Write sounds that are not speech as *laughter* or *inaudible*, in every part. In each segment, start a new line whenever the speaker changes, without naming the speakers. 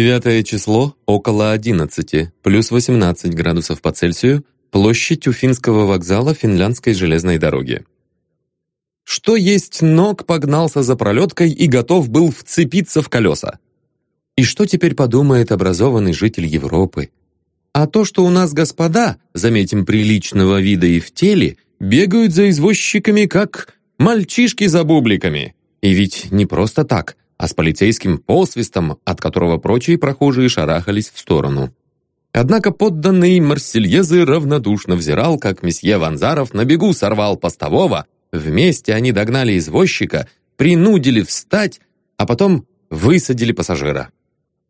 Девятое число, около 11, плюс 18 градусов по Цельсию, площадь Уфимского вокзала финляндской железной дороги. Что есть ног, погнался за пролеткой и готов был вцепиться в колеса. И что теперь подумает образованный житель Европы? А то, что у нас господа, заметим, приличного вида и в теле, бегают за извозчиками, как мальчишки за бубликами. И ведь не просто так, а с полицейским посвистом, от которого прочие прохожие шарахались в сторону. Однако подданный Марсельезы равнодушно взирал, как месье Ванзаров на бегу сорвал постового, вместе они догнали извозчика, принудили встать, а потом высадили пассажира.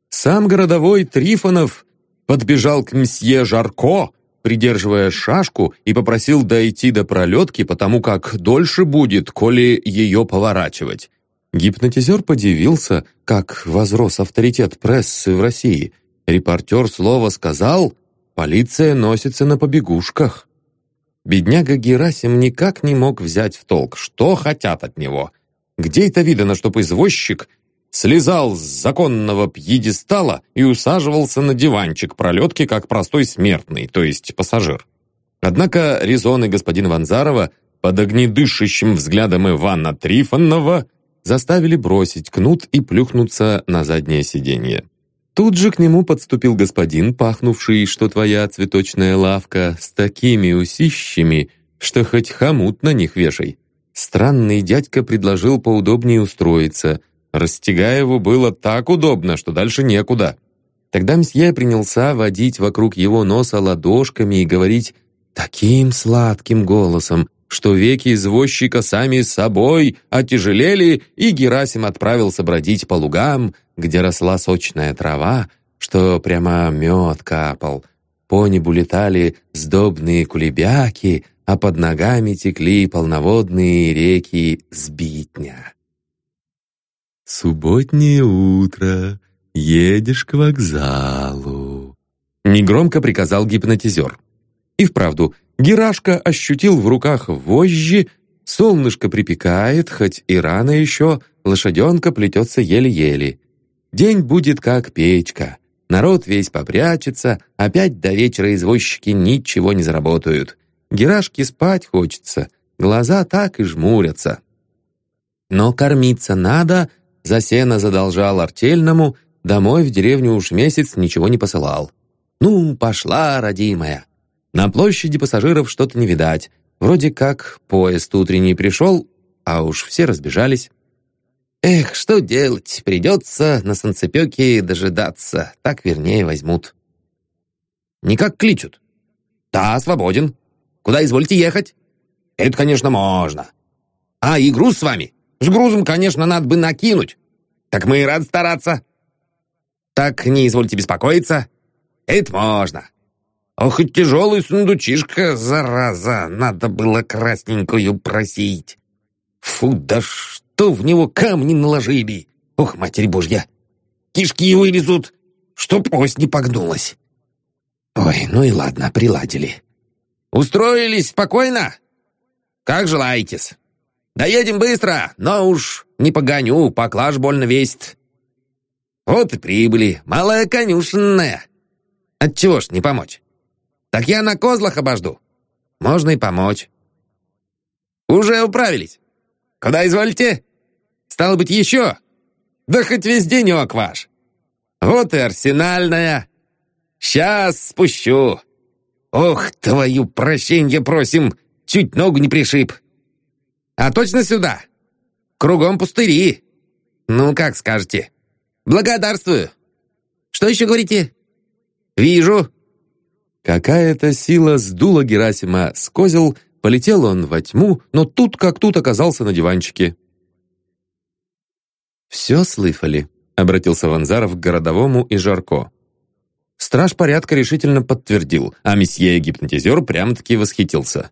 Сам городовой Трифонов подбежал к месье Жарко, придерживая шашку, и попросил дойти до пролетки, потому как дольше будет, коли ее поворачивать. Гипнотизер подивился, как возрос авторитет прессы в России. Репортер слово сказал, полиция носится на побегушках. Бедняга Герасим никак не мог взять в толк, что хотят от него. Где это видано, чтоб извозчик слезал с законного пьедестала и усаживался на диванчик пролетки, как простой смертный, то есть пассажир. Однако резоны господина Ванзарова под огнедышащим взглядом Ивана Трифонова заставили бросить кнут и плюхнуться на заднее сиденье. Тут же к нему подступил господин, пахнувший, что твоя цветочная лавка, с такими усищами, что хоть хомут на них вешай. Странный дядька предложил поудобнее устроиться, Растягаеву было так удобно, что дальше некуда. Тогда мсье принялся водить вокруг его носа ладошками и говорить таким сладким голосом, что веки извозчика сами собой отяжелели, и Герасим отправился бродить по лугам, где росла сочная трава, что прямо мед капал. По небу летали сдобные кулебяки, а под ногами текли полноводные реки Сбитня. «Субботнее утро, едешь к вокзалу», — негромко приказал гипнотизер. И вправду, Герашка ощутил в руках вожжи, солнышко припекает, хоть и рано еще, лошаденка плетется еле-еле. День будет как печка, народ весь попрячется, опять до вечера извозчики ничего не заработают. Герашке спать хочется, глаза так и жмурятся. Но кормиться надо — за сено задолжал артельному, домой в деревню уж месяц ничего не посылал. Ну, пошла, родимая. На площади пассажиров что-то не видать. Вроде как поезд утренний пришел, а уж все разбежались. Эх, что делать, придется на санцепёке дожидаться, так вернее возьмут. Никак кличут. Да, свободен. Куда извольте ехать? Это, конечно, можно. А, и груз с вами? С грузом, конечно, надо бы накинуть. Так мы и рад стараться. Так не извольте беспокоиться. Это можно. Ох, и тяжелый сундучишка, зараза, надо было красненькую просить. Фу, да что в него камни наложили? Ох, матерь божья! Кишки вылезут, чтоб ось не погнулась. Ой, ну и ладно, приладили. Устроились спокойно? Как желаетесь. Доедем быстро, но уж не погоню, поклаж больно весит. Вот и прибыли, малая конюшенная. Отчего ж не помочь? Так я на козлах обожду. Можно и помочь. Уже управились. Куда изволите? Стало быть, еще? Да хоть весь денек ваш. Вот и арсенальная. Сейчас спущу. Ох, твою прощенье просим, чуть ногу не пришиб. А точно сюда? Кругом пустыри. Ну, как скажете. Благодарствую. Что еще говорите? Вижу. Какая-то сила сдула Герасима с козел, полетел он во тьму, но тут как тут оказался на диванчике. «Все слыхали», — обратился Ванзаров к городовому и Жарко. Страж порядка решительно подтвердил, а месье-гипнотизер прям-таки восхитился.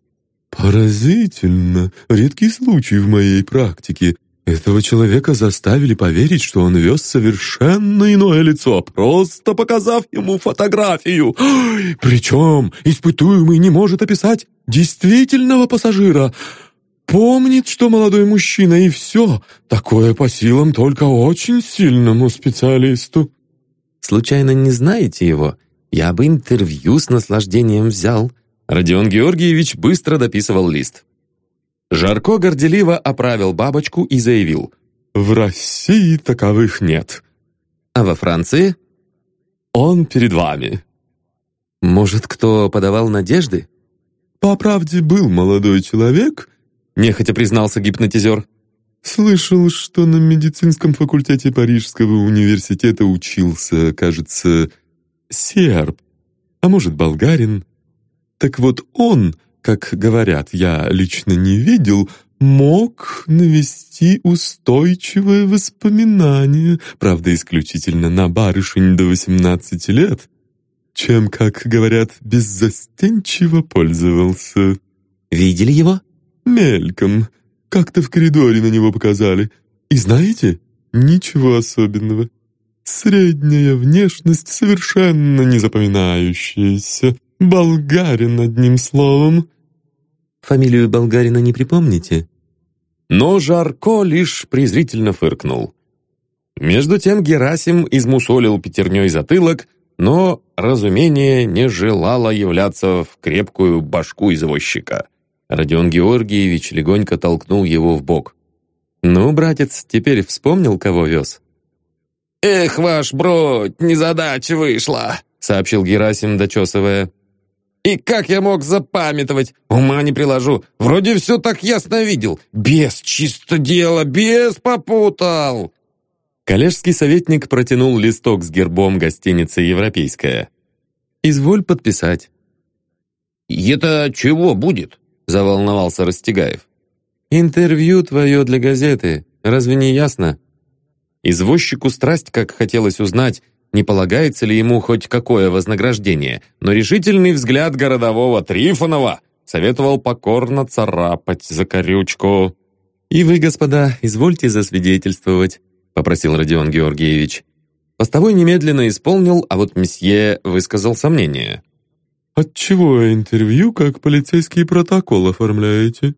«Поразительно! Редкий случай в моей практике. Этого человека заставили поверить, что он вез совершенно иное лицо, просто показав ему фотографию. *gasps* Причем испытуемый не может описать действительного пассажира. Помнит, что молодой мужчина, и все. Такое по силам только очень сильному специалисту».
Случайно не знаете его? Я бы интервью с наслаждением взял». Родион Георгиевич быстро дописывал лист. Жарко горделиво оправил бабочку и заявил.
«В России таковых нет».
«А во Франции?»
«Он перед вами».
«Может, кто подавал надежды?»
«По правде был молодой человек», —
нехотя признался гипнотизер.
«Слышал, что на медицинском факультете Парижского университета учился, кажется, серб, а может, болгарин. Так вот он, как говорят, я лично не видел, мог навести устойчивое воспоминание, правда, исключительно на барышень до 18 лет, чем, как говорят, беззастенчиво пользовался.
«Видели его?»
«Мельком. Как-то в коридоре на него показали. И знаете, ничего особенного. Средняя внешность, совершенно не запоминающаяся. Болгарин, одним словом».
«Фамилию болгарина не припомните?» Но Жарко лишь презрительно фыркнул. Между тем Герасим измусолил пятерней затылок, но разумение не желало являться в крепкую башку извозчика. Родион Георгиевич легонько толкнул его в бок. «Ну, братец, теперь вспомнил, кого вез?»
«Эх, ваш бродь, незадача вышла», — сообщил Герасим, дочесывая. И как я мог запамятовать? Ума не приложу. Вроде все так ясно видел. Без чисто дело, без попутал.
Коллежский советник протянул листок с гербом гостиницы «Европейская». «Изволь подписать».
«Это чего будет?» – заволновался Растегаев.
«Интервью твое для газеты. Разве не ясно?» Извозчику страсть, как хотелось узнать, не полагается ли ему хоть какое вознаграждение, но решительный взгляд городового Трифонова советовал покорно царапать за корючку. «И вы, господа, извольте засвидетельствовать», — попросил Родион Георгиевич. Постовой немедленно исполнил, а вот месье высказал сомнение.
«Отчего интервью, как полицейский протокол оформляете?»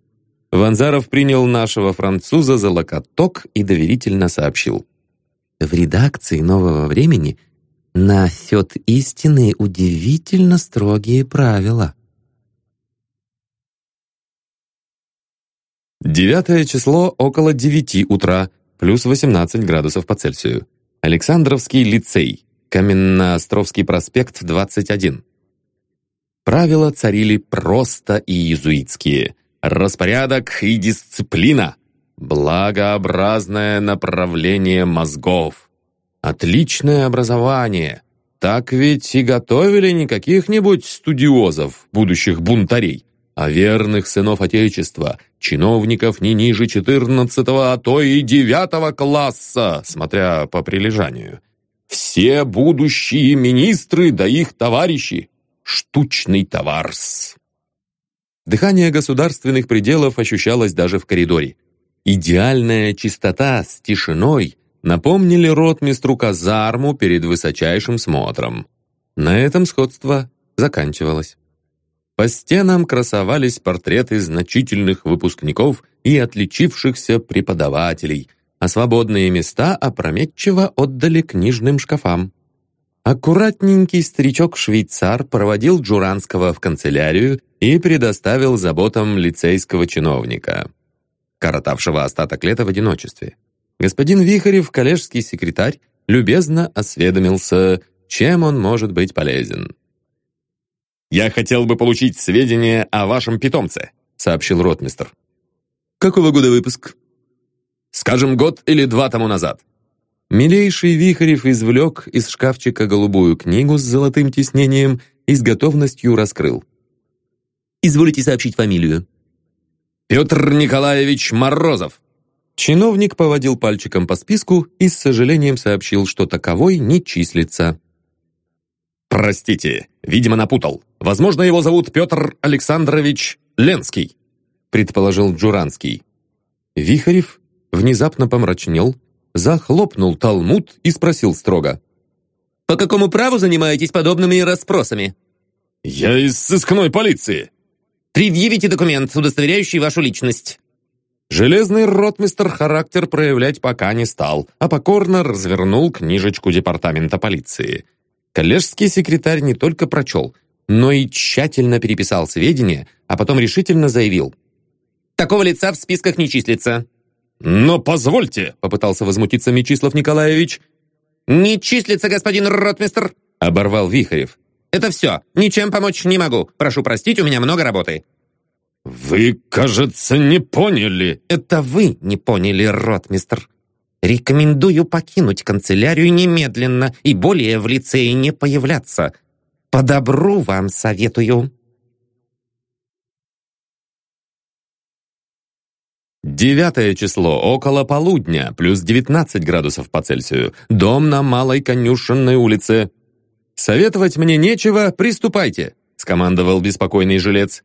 Ванзаров принял нашего француза за локоток и доверительно сообщил. В редакции «Нового времени» на счет истины удивительно строгие правила. Девятое число около девяти утра, плюс 18 градусов по Цельсию. Александровский лицей, Каменноостровский проспект, 21. Правила царили просто и иезуитские. Распорядок и дисциплина благообразное направление мозгов, отличное образование. Так ведь и готовили не каких-нибудь студиозов, будущих бунтарей, а верных сынов Отечества, чиновников не ниже 14 а то и 9 класса, смотря по прилежанию. Все будущие министры да их товарищи. Штучный товарс. Дыхание государственных пределов ощущалось даже в коридоре. Идеальная чистота с тишиной напомнили ротмистру казарму перед высочайшим смотром. На этом сходство заканчивалось. По стенам красовались портреты значительных выпускников и отличившихся преподавателей, а свободные места опрометчиво отдали книжным шкафам. Аккуратненький старичок-швейцар проводил Джуранского в канцелярию и предоставил заботам лицейского чиновника коротавшего остаток лета в одиночестве. Господин Вихарев, коллежский секретарь, любезно осведомился, чем он может быть полезен. «Я хотел бы получить сведения о вашем питомце», сообщил ротмистр.
«Какого года выпуск?»
«Скажем, год или два тому назад». Милейший Вихарев извлек из шкафчика голубую книгу с золотым тиснением и с готовностью раскрыл. «Изволите сообщить фамилию?» Петр Николаевич Морозов!» Чиновник поводил пальчиком по списку и с сожалением сообщил, что таковой не числится. «Простите, видимо, напутал. Возможно, его зовут Петр Александрович Ленский», предположил Джуранский. Вихарев внезапно помрачнел, захлопнул талмуд и спросил строго. «По какому праву занимаетесь подобными расспросами?»
«Я из сыскной полиции»,
Предъявите документ, удостоверяющий вашу личность».
Железный ротмистр характер проявлять пока не стал, а покорно развернул книжечку департамента полиции. Коллежский секретарь не только прочел, но и тщательно переписал сведения, а потом решительно заявил. «Такого лица в списках не числится».
«Но позвольте», — попытался возмутиться Мечислав Николаевич.
«Не числится, господин ротмистр», — оборвал Вихарев. «Это все. Ничем помочь не могу. Прошу простить, у меня много работы».
«Вы, кажется, не поняли».
«Это вы не поняли, ротмистр. Рекомендую покинуть канцелярию немедленно и более в лицее не появляться. По добру вам советую». Девятое число, около полудня, плюс 19 градусов по Цельсию. Дом на Малой Конюшенной улице. «Советовать мне нечего, приступайте», — скомандовал беспокойный жилец.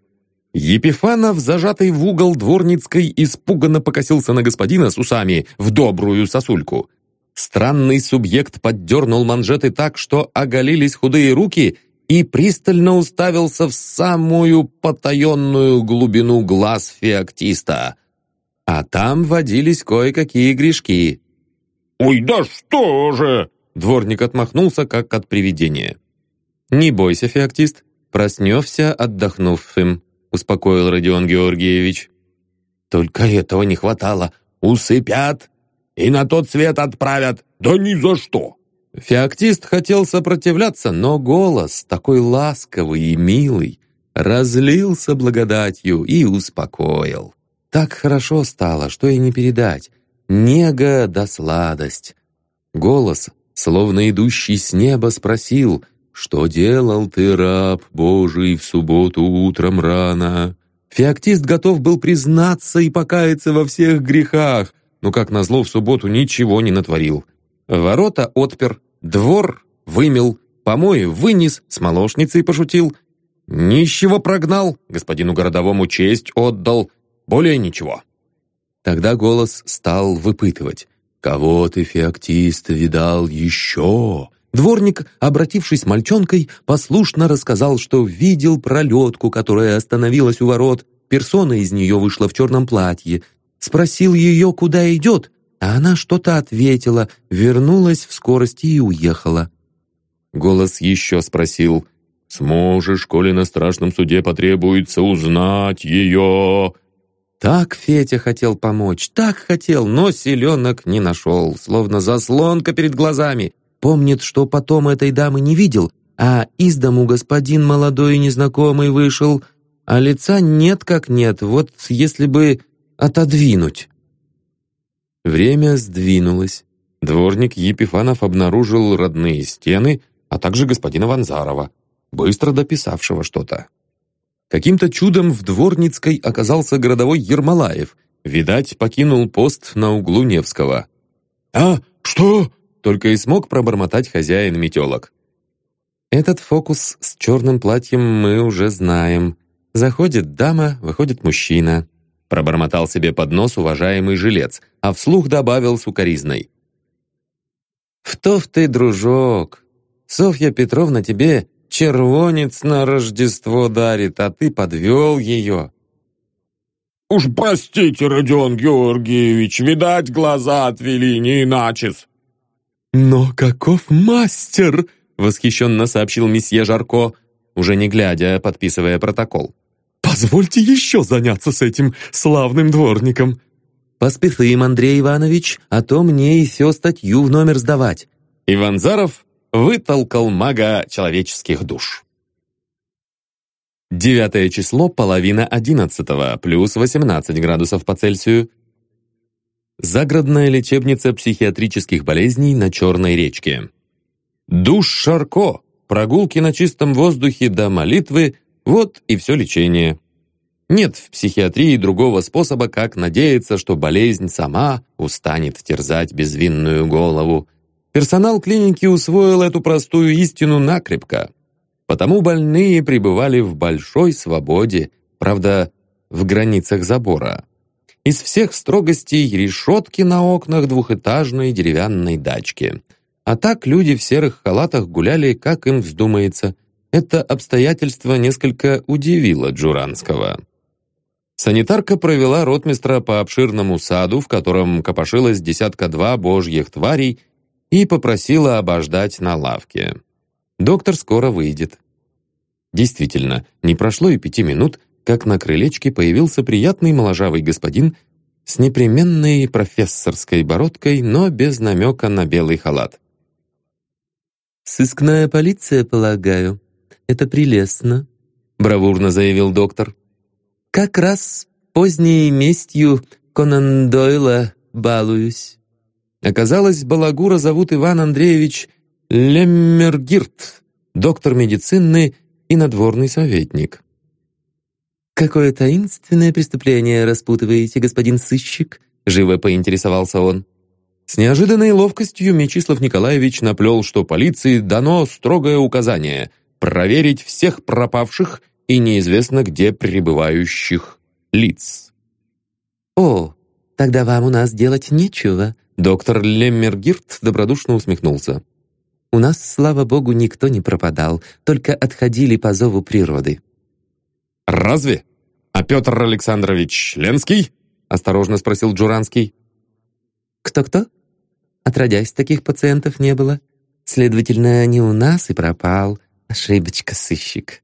Епифанов, зажатый в угол дворницкой, испуганно покосился на господина с усами в добрую сосульку. Странный субъект поддернул манжеты так, что оголились худые руки и пристально уставился в самую потаенную глубину глаз феоктиста. А там водились кое-какие грешки.
«Ой, да что же!»
Дворник отмахнулся, как от привидения. «Не бойся, феоктист, проснешься, отдохнув им», успокоил Родион Георгиевич.
«Только этого не хватало. Усыпят и на тот свет отправят. Да ни за что!»
Феоктист хотел сопротивляться, но голос, такой ласковый и милый, разлился благодатью и успокоил. Так хорошо стало, что и не передать. Нега да сладость. Голос, словно идущий с неба, спросил — «Что делал ты, раб Божий, в субботу утром рано?» Феоктист готов был признаться и покаяться во всех грехах, но, как назло, в субботу ничего не натворил. Ворота отпер, двор вымел, помои вынес, с молочницей пошутил. Нищего прогнал, господину городовому честь отдал, более ничего. Тогда голос стал выпытывать. «Кого ты, феоктист, видал еще?» Дворник, обратившись мальчонкой, послушно рассказал, что видел пролетку, которая остановилась у ворот. Персона из нее вышла в черном платье. Спросил ее, куда идет, а она что-то ответила, вернулась в скорости и уехала. Голос еще спросил, «Сможешь, коли на страшном суде потребуется узнать ее?» Так Фетя хотел помочь, так хотел, но селенок не нашел, словно заслонка перед глазами. Помнит, что потом этой дамы не видел, а из дому господин молодой и незнакомый вышел, а лица нет как нет, вот если бы отодвинуть. Время сдвинулось. Дворник Епифанов обнаружил родные стены, а также господина Ванзарова, быстро дописавшего что-то. Каким-то чудом в Дворницкой оказался городовой Ермолаев. Видать, покинул пост на углу Невского.
«А, что?»
только и смог пробормотать хозяин метелок. Этот фокус с черным платьем мы уже знаем. Заходит дама, выходит мужчина. Пробормотал себе под нос уважаемый жилец, а вслух добавил сукоризной. «Втов ты, дружок! Софья Петровна тебе червонец на Рождество дарит, а ты подвел ее!»
«Уж простите, Родион Георгиевич, видать, глаза отвели не иначе
«Но каков мастер!» — восхищенно сообщил месье Жарко,
уже не глядя, подписывая протокол.
«Позвольте еще заняться с этим славным дворником!»
«Поспешим, Андрей Иванович, а то мне и все статью в номер сдавать!» Иван Заров вытолкал мага человеческих душ. Девятое число, половина одиннадцатого, плюс 18 градусов по Цельсию, Загородная лечебница психиатрических болезней на Черной речке. Душ Шарко, прогулки на чистом воздухе до молитвы – вот и все лечение. Нет в психиатрии другого способа, как надеяться, что болезнь сама устанет терзать безвинную голову. Персонал клиники усвоил эту простую истину накрепко. Потому больные пребывали в большой свободе, правда, в границах забора. Из всех строгостей решетки на окнах двухэтажной деревянной дачки. А так люди в серых халатах гуляли, как им вздумается. Это обстоятельство несколько удивило Джуранского. Санитарка провела ротмистра по обширному саду, в котором копошилось десятка-два божьих тварей, и попросила обождать на лавке. Доктор скоро выйдет. Действительно, не прошло и пяти минут, как на крылечке появился приятный моложавый господин с непременной профессорской бородкой, но без намека на белый халат.
«Сыскная полиция, полагаю. Это прелестно», — бравурно заявил доктор. «Как раз поздней местью Конан Дойла балуюсь».
Оказалось, Балагура зовут Иван Андреевич Леммергирт, доктор медицины и надворный советник.
«Какое таинственное преступление распутываете, господин сыщик?» живо поинтересовался он.
С неожиданной ловкостью Мечислав Николаевич наплел, что полиции дано строгое указание проверить всех пропавших и неизвестно где пребывающих лиц.
«О, тогда вам у нас делать нечего»,
доктор Леммергирт добродушно усмехнулся.
«У нас, слава богу, никто не пропадал, только отходили по зову природы».
«Разве? А Петр Александрович Ленский?» осторожно спросил Джуранский.
«Кто-кто? Отродясь, таких пациентов не было. Следовательно, не у нас и пропал. Ошибочка, сыщик».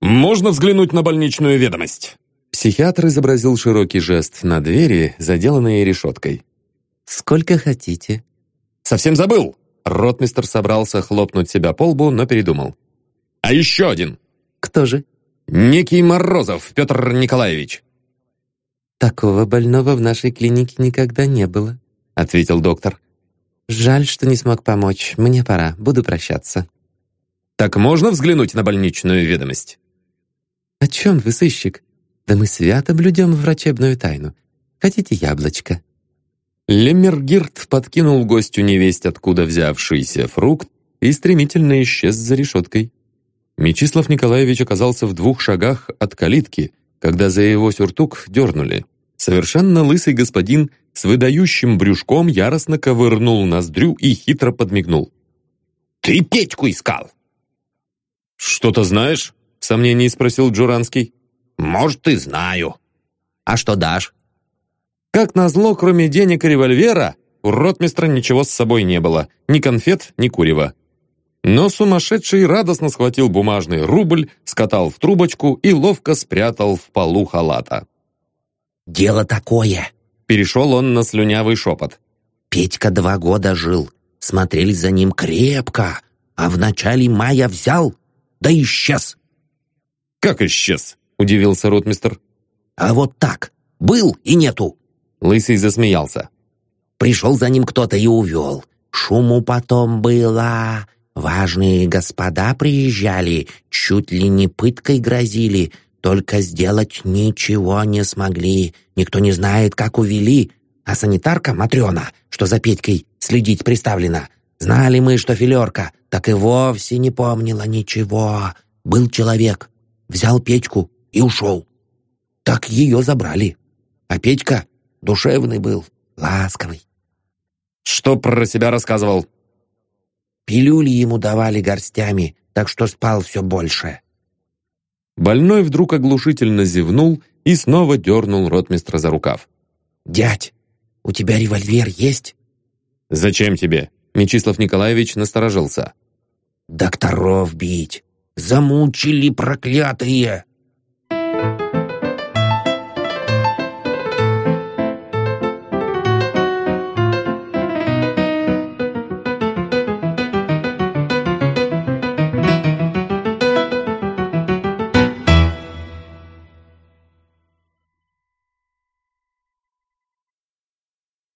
«Можно взглянуть на больничную ведомость?»
Психиатр изобразил широкий жест на двери, заделанные решеткой. «Сколько хотите».
«Совсем забыл!» Ротмистер собрался хлопнуть себя по лбу, но передумал. «А еще один!»
«Кто же?»
«Некий Морозов Петр Николаевич».
«Такого больного в нашей клинике никогда не было», — ответил доктор. «Жаль, что не смог помочь. Мне пора. Буду прощаться».
«Так можно взглянуть на больничную ведомость?»
«О чем вы, сыщик? Да мы свято блюдем врачебную тайну. Хотите яблочко?»
Леммергирт подкинул гостю невесть, откуда взявшийся фрукт, и стремительно исчез за решеткой. Мечислав Николаевич оказался в двух шагах от калитки, когда за его сюртук дернули. Совершенно лысый господин с выдающим брюшком яростно ковырнул ноздрю и хитро подмигнул. «Ты Петьку искал!» «Что-то знаешь?» — в сомнении спросил Джуранский.
«Может, и знаю. А что дашь?»
Как назло, кроме денег и револьвера, у ротмистра ничего с собой не было. Ни конфет, ни курева. Но сумасшедший радостно схватил бумажный рубль, скатал в трубочку и ловко спрятал в полу халата.
«Дело такое!»
Перешел он на слюнявый шепот.
«Петька два года жил, смотрели за ним крепко, а в начале мая взял, да исчез».
«Как исчез?» — удивился ротмистр.
«А вот так, был и нету».
Лысый засмеялся.
«Пришел за ним кто-то и увел. Шуму потом было. Важные господа приезжали, чуть ли не пыткой грозили, только сделать ничего не смогли. Никто не знает, как увели. А санитарка Матрена, что за Петькой следить приставлена, знали мы, что филерка, так и вовсе не помнила ничего. Был человек, взял Петьку и ушел. Так ее забрали. А Петька душевный был, ласковый.
«Что про себя рассказывал?»
Пилюли ему давали горстями, так что спал все больше.
Больной вдруг оглушительно зевнул и снова дернул ротмистра за рукав.
«Дядь, у тебя револьвер есть?»
«Зачем тебе?» Мечислав Николаевич насторожился.
«Докторов бить! Замучили проклятые!»